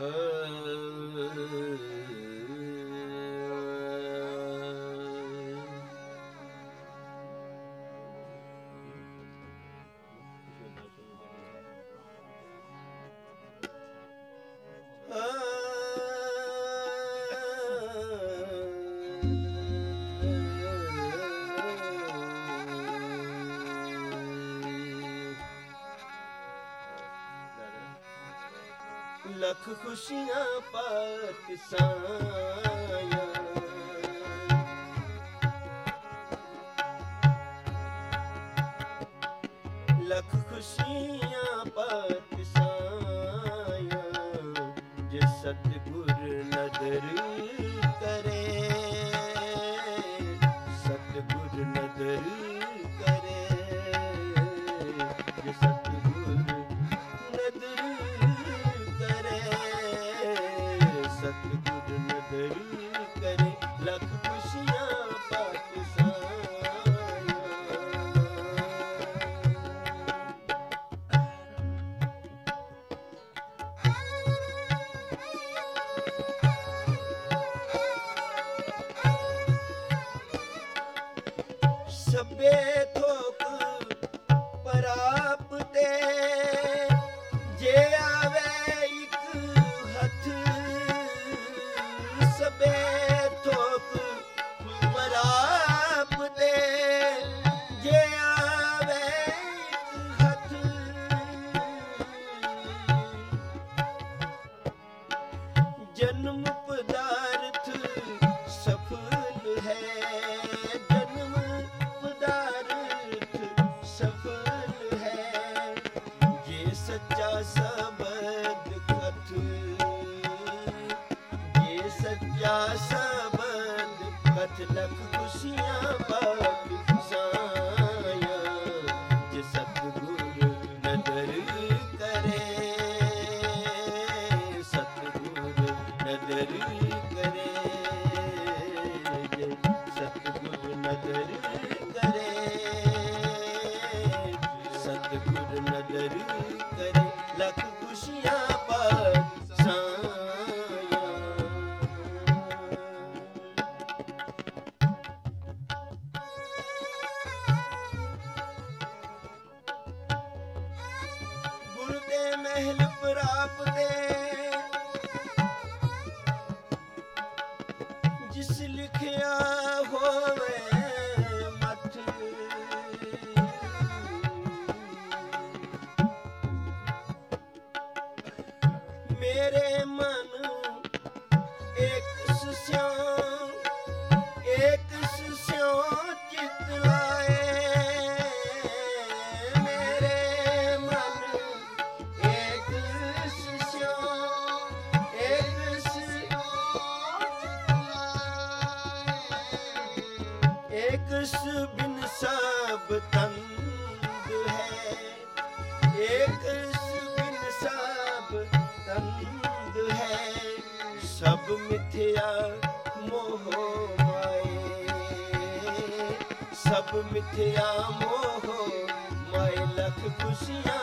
Uh, lakh ਖੁਸ਼ੀਆਂ ਪਾਤਸ਼ਾਹਾਂ ਲੱਖ ਖੁਸ਼ੀਆਂ ਪਕ ਸਾਇਆ। ਜੇ ਸਤਿ The bed. ਮਹਿਲ ਪ੍ਰਾਪ ਦੇ ਜਿਸ ਲਿਖਿਆ ਹੋਵੇ ਮੱਠ ਮੇਰੇ ਸਭ ਮਿੱਥਿਆ ਮੋਹ ਮਾਏ ਸਭ ਮਿੱਥਿਆ ਮੋਹ ਮਾਏ ਲੱਖ ਖੁਸ਼ੀਆਂ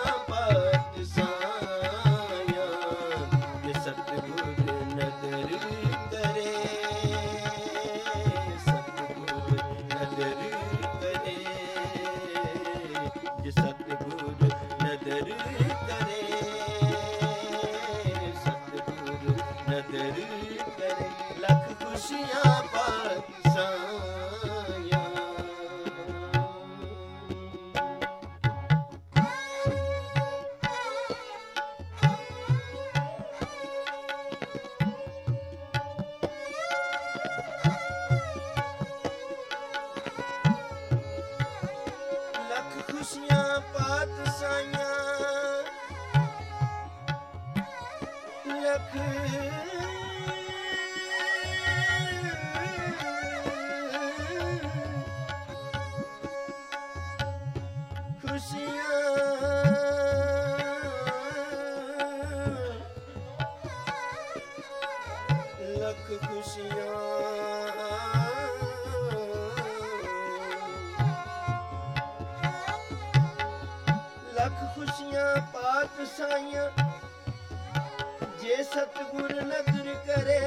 ਖੁਸ਼ੀਆਂ ਲੱਖ ਖੁਸ਼ੀਆਂ ਜੇ ਸਤਗੁਰ ਨਦਰ ਕਰੇ।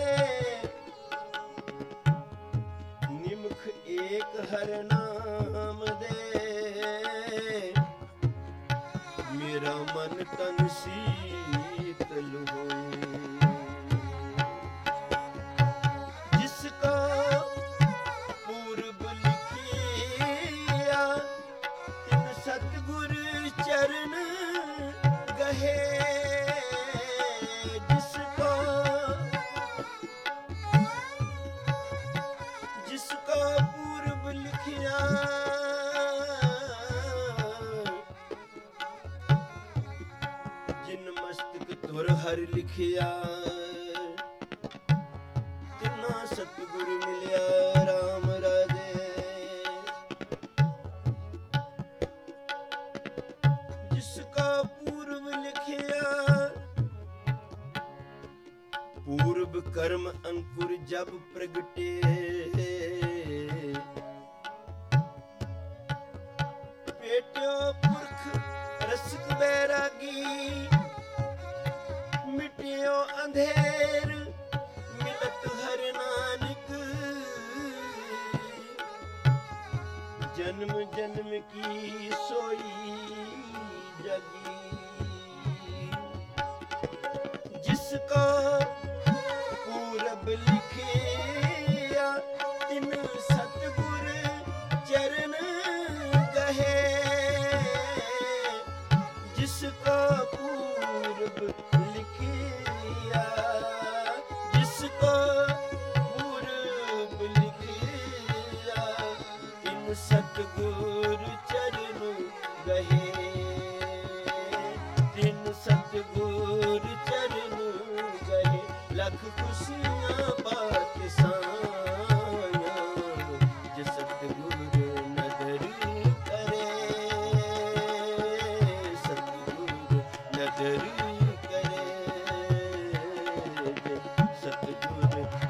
ਨਿਮਖ ਏਕ ਹਰ ਨਾਮ ਦੇ। ਮੇਰਾ ਮਨ ਤਨ ਸੀਤਲ ਹੋਏ ਹਰ ਲਿਖਿਆ। ਤਿਨਾ ਸਤਿਗੁਰ ਮਿਲਿਆ RAM ਰਾਜੇ। ਜਿਸ ਕਾ ਪੂਰਬ ਲਿਖਿਆ, ਪੂਰਬ ਕਰਮ ਅੰਕੁਰ ਜਬ ਪ੍ਰਗਟੇ। ਪੇਟਿਓ ਪੁਰਖ ਰਸਕ ਬੈਰਾਗੀ ਮਿਟਿਓ ਅੰਧੇਰ ਮਿਲਤ ਹਰ ਨਾਨਕ। ਜਨਮ ਜਨਮ ਕੀ ਸੋਈ ਜਗੀ। ਜਿਸ ਕੋ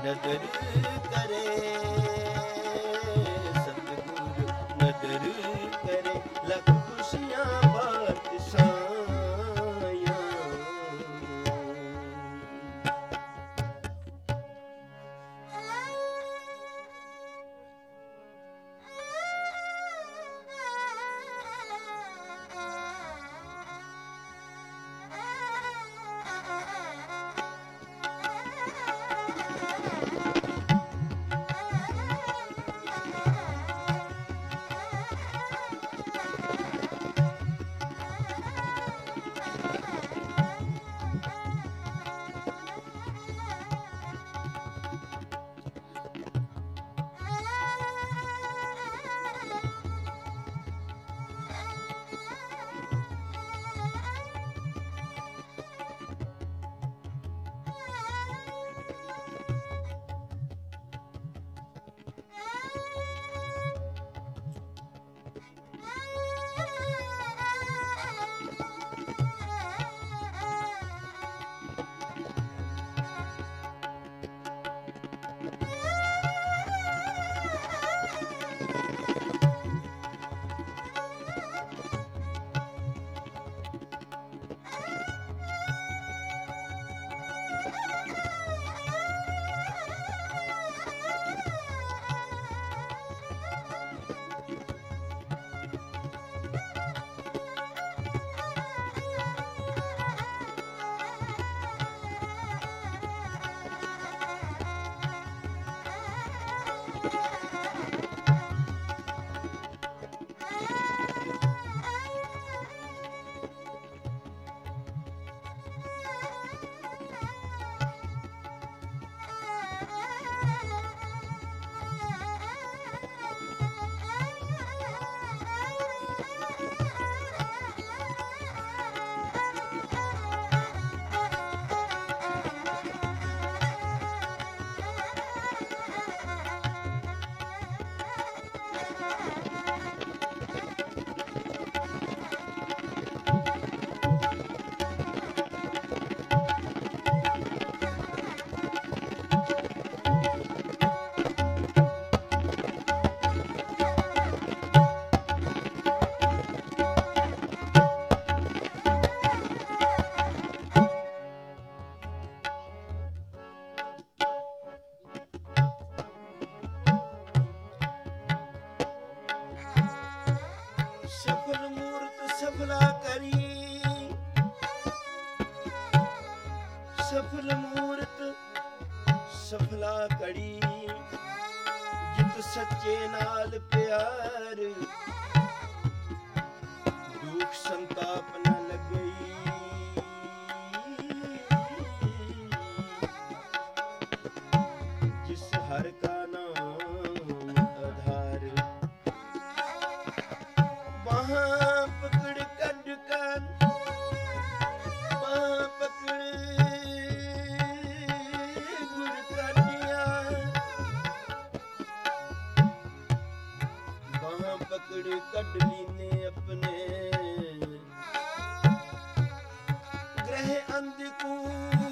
ਨਦਰ ਕਰੇ ਸਤਗੁਰ ਨਦਰ ਸਫਲਾ ਕਰੀ ਸਫਲ ਮੂਰਤ ਸਫਲਾ ਕੜੀ ਜਿਤ ਸੱਚੇ ਨਾਲ ਪਿਆਰ ਪਕੜ ਕੱਢ ਲੀਨੇ ਆਪਣੇ। ਗ੍ਰਹਿ ਅੰਧ ਕੂ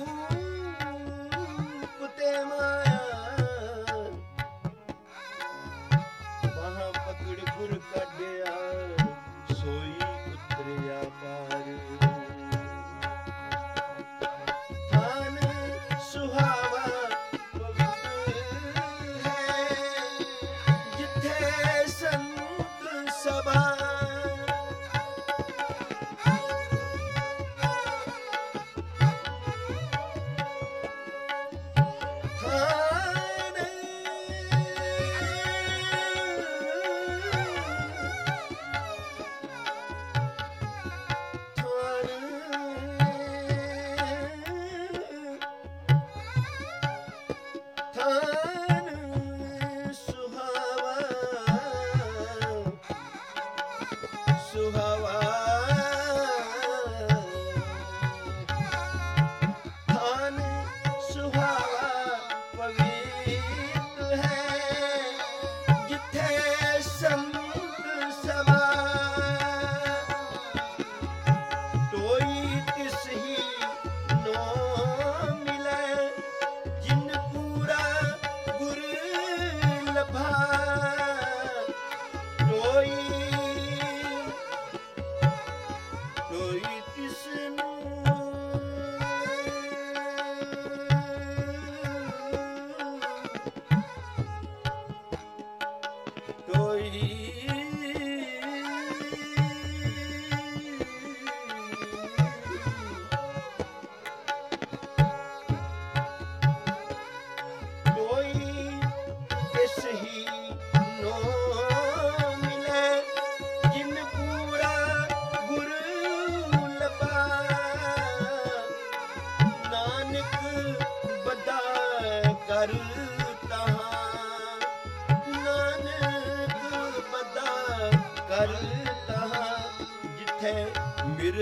Oh.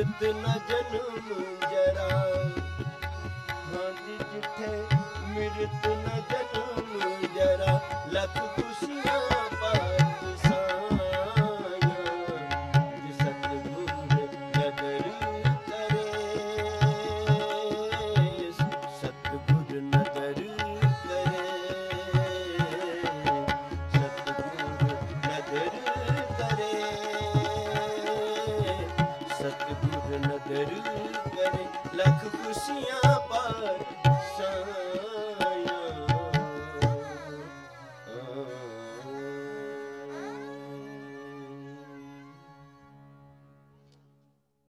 ਜਿਤ ਨ ਜਨਮ ਜਰਾ। ਹਾਂਜੀ ਜਿੱਥੇ ਮਿਰਤ ਨ ਜਨਮ ਜਰਾ ਲੱਖ ਖੁਸ਼ੀ